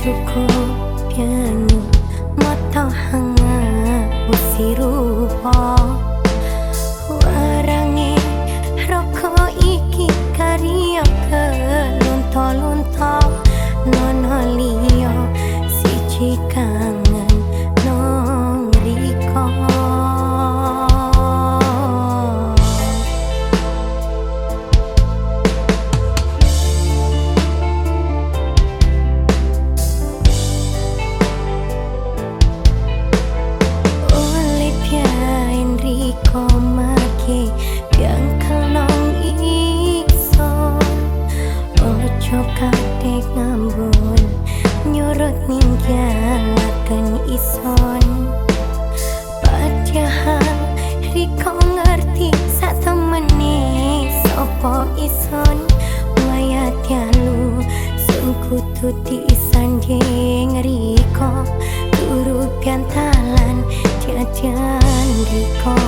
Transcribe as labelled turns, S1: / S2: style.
S1: cukup yang mata hangat usir rupa. kapdek ngambun nyurut ninggalaken ison. Padahal riko ngerti sak temene sapa ison. Mayat lu sing kudu diisanding riko turu pian talan jajan riko.